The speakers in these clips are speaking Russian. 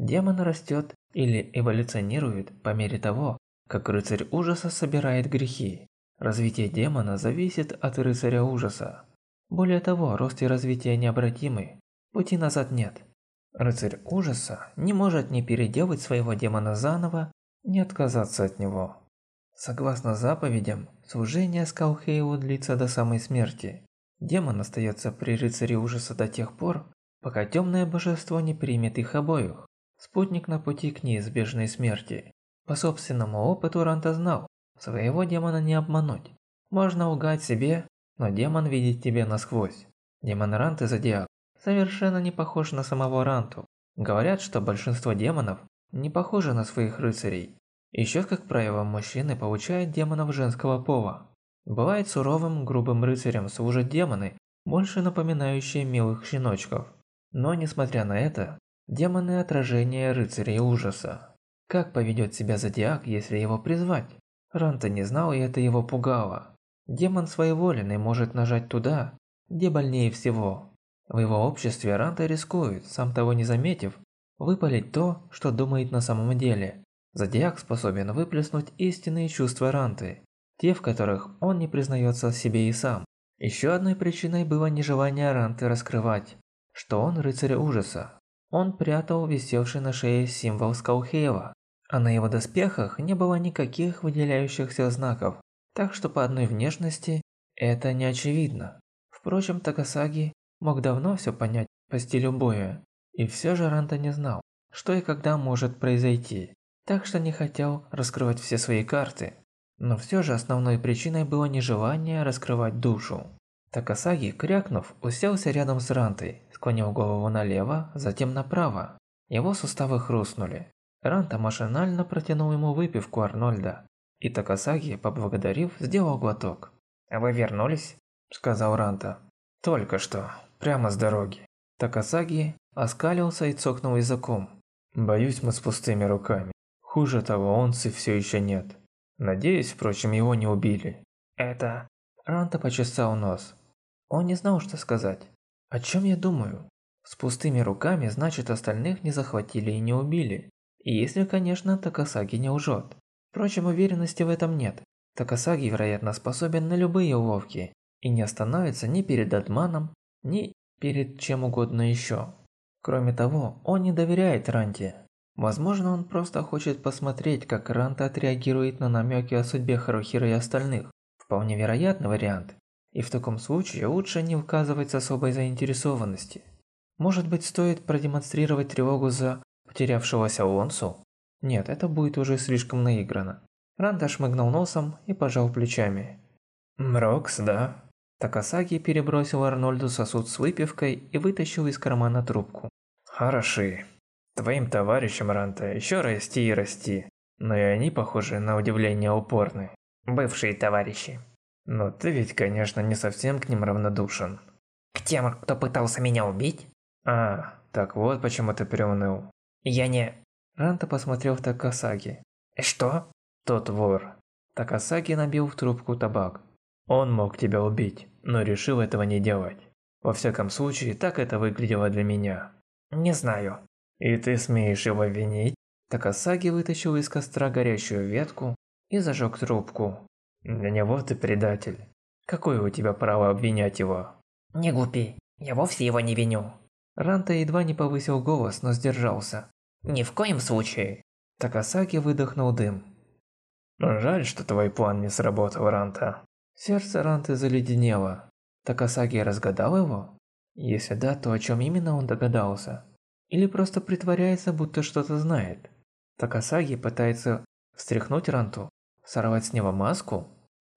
Демон растет или эволюционирует по мере того, как рыцарь ужаса собирает грехи. Развитие демона зависит от рыцаря ужаса. Более того, рост и развитие необратимы, пути назад нет. Рыцарь ужаса не может ни переделать своего демона заново, ни отказаться от него. Согласно заповедям, служение Скалхейву длится до самой смерти. Демон остается при рыцаре ужаса до тех пор, пока темное божество не примет их обоих. Спутник на пути к неизбежной смерти. По собственному опыту Ранта знал, своего демона не обмануть. Можно лгать себе, но демон видит тебя насквозь. Демон Ранты Зодиак совершенно не похож на самого Ранту. Говорят, что большинство демонов не похожи на своих рыцарей. Еще, как правило, мужчины получают демонов женского пола. Бывает суровым, грубым рыцарем служат демоны, больше напоминающие милых щеночков. Но, несмотря на это, демоны – отражение рыцарей ужаса. Как поведет себя Зодиак, если его призвать? Ранта не знал, и это его пугало. Демон своеволенный может нажать туда, где больнее всего. В его обществе Ранта рискует, сам того не заметив, выпалить то, что думает на самом деле. Зодиак способен выплеснуть истинные чувства Ранты, те, в которых он не признается себе и сам. Еще одной причиной было нежелание Ранты раскрывать, что он рыцарь ужаса. Он прятал висевший на шее символ Скалхейва, а на его доспехах не было никаких выделяющихся знаков, так что по одной внешности это не очевидно. Впрочем, Такасаги мог давно все понять по стилю боя, и все же Ранта не знал, что и когда может произойти, так что не хотел раскрывать все свои карты. Но все же основной причиной было нежелание раскрывать душу. Такасаги, крякнув, уселся рядом с Рантой, склонил голову налево, затем направо. Его суставы хрустнули. Ранта машинально протянул ему выпивку Арнольда, и Такасаги, поблагодарив, сделал глоток. «А вы вернулись?» – сказал Ранта. «Только что, прямо с дороги». Такасаги оскалился и цокнул языком. «Боюсь, мы с пустыми руками. Хуже того, онцы все еще нет. Надеюсь, впрочем, его не убили». «Это...» Ранта почесал нос. Он не знал, что сказать. «О чем я думаю?» С пустыми руками, значит, остальных не захватили и не убили. И если, конечно, Такасаги не лжет. Впрочем, уверенности в этом нет. Такасаги, вероятно, способен на любые уловки и не остановится ни перед Адманом, ни перед чем угодно еще. Кроме того, он не доверяет Ранте. Возможно, он просто хочет посмотреть, как Ранта отреагирует на намеки о судьбе Харухира и остальных. Вполне вероятный вариант. И в таком случае лучше не указывать с особой заинтересованности. Может быть, стоит продемонстрировать тревогу за потерявшегося Лонсу? Нет, это будет уже слишком наиграно. Ранда шмыгнул носом и пожал плечами. «Мрокс, да?» Такасаги перебросил Арнольду сосуд с выпивкой и вытащил из кармана трубку. «Хороши. Твоим товарищам, Ранта, еще расти и расти. Но и они, похоже, на удивление упорны. Бывшие товарищи. Но ты ведь, конечно, не совсем к ним равнодушен. К тем, кто пытался меня убить? А, так вот почему ты приуныл. Я не... Ранта посмотрел в Такасаги. Что? Тот вор. Такасаги набил в трубку табак. Он мог тебя убить, но решил этого не делать. Во всяком случае, так это выглядело для меня. Не знаю. И ты смеешь его винить? Такасаги вытащил из костра горящую ветку и зажег трубку. Для него ты предатель. Какое у тебя право обвинять его? Не глупи, я вовсе его не виню. Ранта едва не повысил голос, но сдержался. Ни в коем случае. Такасаки выдохнул дым. Жаль, что твой план не сработал, Ранта. Сердце Ранты заледенело. Такасаки разгадал его? Если да, то о чем именно он догадался? Или просто притворяется, будто что-то знает? Такасаги пытается встряхнуть Ранту, сорвать с него маску?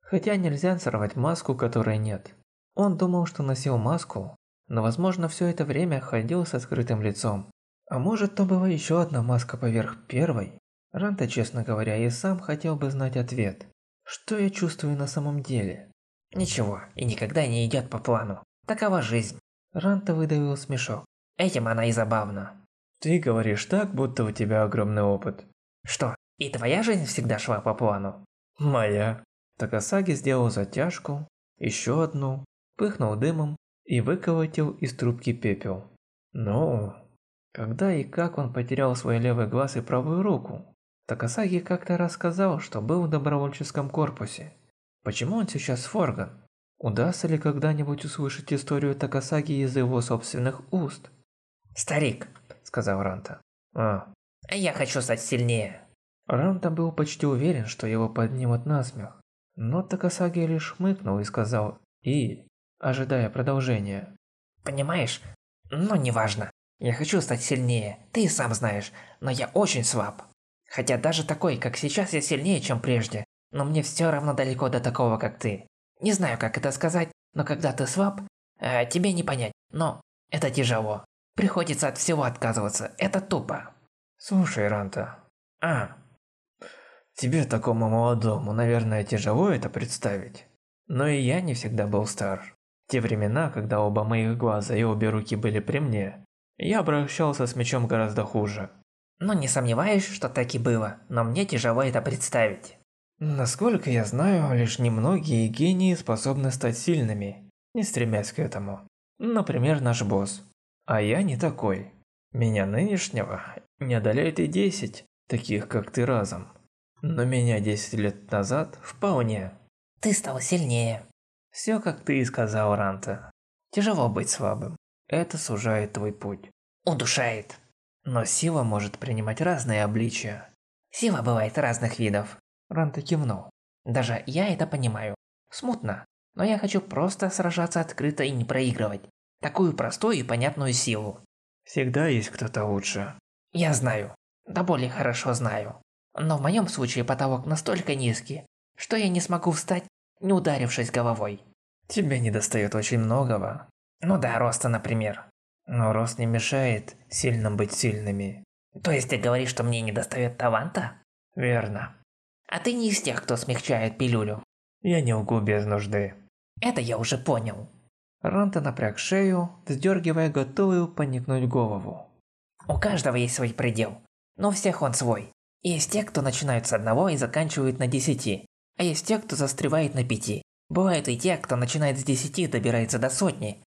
Хотя нельзя сорвать маску, которой нет. Он думал, что носил маску, но возможно все это время ходил с открытым лицом. А может, то была еще одна маска поверх первой? Ранта, честно говоря, и сам хотел бы знать ответ. Что я чувствую на самом деле? Ничего, и никогда не идет по плану. Такова жизнь. Ранта выдавил смешок. Этим она и забавна. Ты говоришь так, будто у тебя огромный опыт. Что, и твоя жизнь всегда шла по плану? Моя. Такасаги сделал затяжку, еще одну, пыхнул дымом и выколотил из трубки пепел. Ну, Когда и как он потерял свой левый глаз и правую руку? Такасаги как-то рассказал, что был в добровольческом корпусе. Почему он сейчас Форган? Удастся ли когда-нибудь услышать историю Такасаги из его собственных уст? «Старик», — сказал Ранта. А. «Я хочу стать сильнее». Ранта был почти уверен, что его поднимут на смех. Но Такасаги лишь хмыкнул и сказал «И», ожидая продолжения. «Понимаешь? Но неважно. Я хочу стать сильнее, ты сам знаешь, но я очень слаб. Хотя даже такой, как сейчас, я сильнее, чем прежде, но мне все равно далеко до такого, как ты. Не знаю, как это сказать, но когда ты слаб, э, тебе не понять, но это тяжело. Приходится от всего отказываться, это тупо. Слушай, Ранта. А. Тебе, такому молодому, наверное, тяжело это представить. Но и я не всегда был стар. В те времена, когда оба моих глаза и обе руки были при мне, я обращался с мечом гораздо хуже. Ну, не сомневаюсь, что так и было, но мне тяжело это представить. Насколько я знаю, лишь немногие гении способны стать сильными, не стремясь к этому. Например, наш босс. А я не такой. Меня нынешнего не одолеет и 10, таких как ты разом. Но меня 10 лет назад вполне. Ты стал сильнее. Все как ты и сказал, Ранта. Тяжело быть слабым. Это сужает твой путь. Удушает. Но сила может принимать разные обличия. Сила бывает разных видов. Ранта кивнул. Даже я это понимаю. Смутно. Но я хочу просто сражаться открыто и не проигрывать. Такую простую и понятную силу. Всегда есть кто-то лучше. Я знаю. Да более хорошо знаю. Но в моем случае потолок настолько низкий, что я не смогу встать, не ударившись головой. Тебе не достает очень многого. Ну да, роста, например. Но рост не мешает сильным быть сильными. То есть ты говоришь, что мне не достает таланта? Верно. А ты не из тех, кто смягчает пилюлю. Я не лгу без нужды. Это я уже понял. Ранта напряг шею, вздергивая готовую поникнуть голову. У каждого есть свой предел, но у всех он свой. Есть те, кто начинают с одного и заканчивают на десяти, а есть те, кто застревает на пяти. Бывают и те, кто начинает с десяти и добирается до сотни,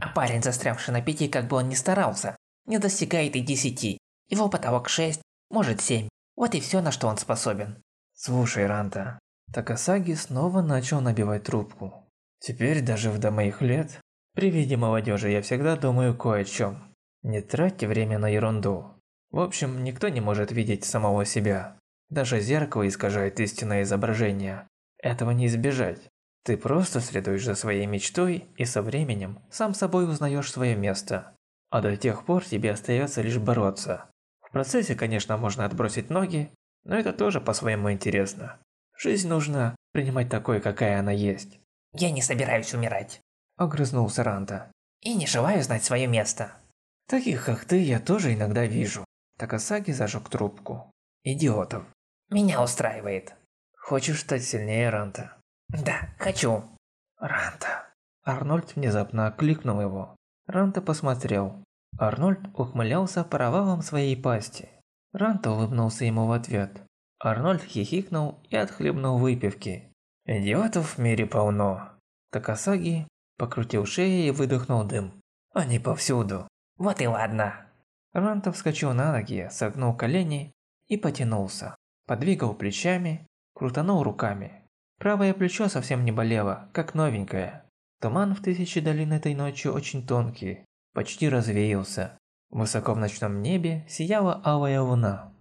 а парень, застрявший на пяти, как бы он ни старался, не достигает и десяти. Его потолок шесть, может семь. Вот и все, на что он способен. Слушай, Ранта, Такасаги снова начал набивать трубку. Теперь даже в до моих лет, при виде молодежи я всегда думаю кое о чем. Не тратьте время на ерунду. В общем, никто не может видеть самого себя. Даже зеркало искажает истинное изображение. Этого не избежать. Ты просто следуешь за своей мечтой и со временем сам собой узнаешь свое место. А до тех пор тебе остается лишь бороться. В процессе, конечно, можно отбросить ноги, но это тоже по-своему интересно. Жизнь нужно принимать такой, какая она есть. Я не собираюсь умирать. Огрызнулся Ранта. И не желаю знать свое место. Таких, как ты, я тоже иногда вижу. Такасаги зажег трубку. Идиотов. Меня устраивает. Хочешь стать сильнее Ранта? Да, хочу. Ранта. Арнольд внезапно окликнул его. Ранта посмотрел. Арнольд ухмылялся провалом своей пасти. Ранта улыбнулся ему в ответ. Арнольд хихикнул и отхлебнул выпивки. Идиотов в мире полно. Такасаги покрутил шею и выдохнул дым. Они повсюду. Вот и ладно. Ранта вскочил на ноги, согнул колени и потянулся. Подвигал плечами, крутанул руками. Правое плечо совсем не болело, как новенькое. Туман в тысячи долин этой ночью очень тонкий, почти развеялся. Высоко в ночном небе сияла алая луна.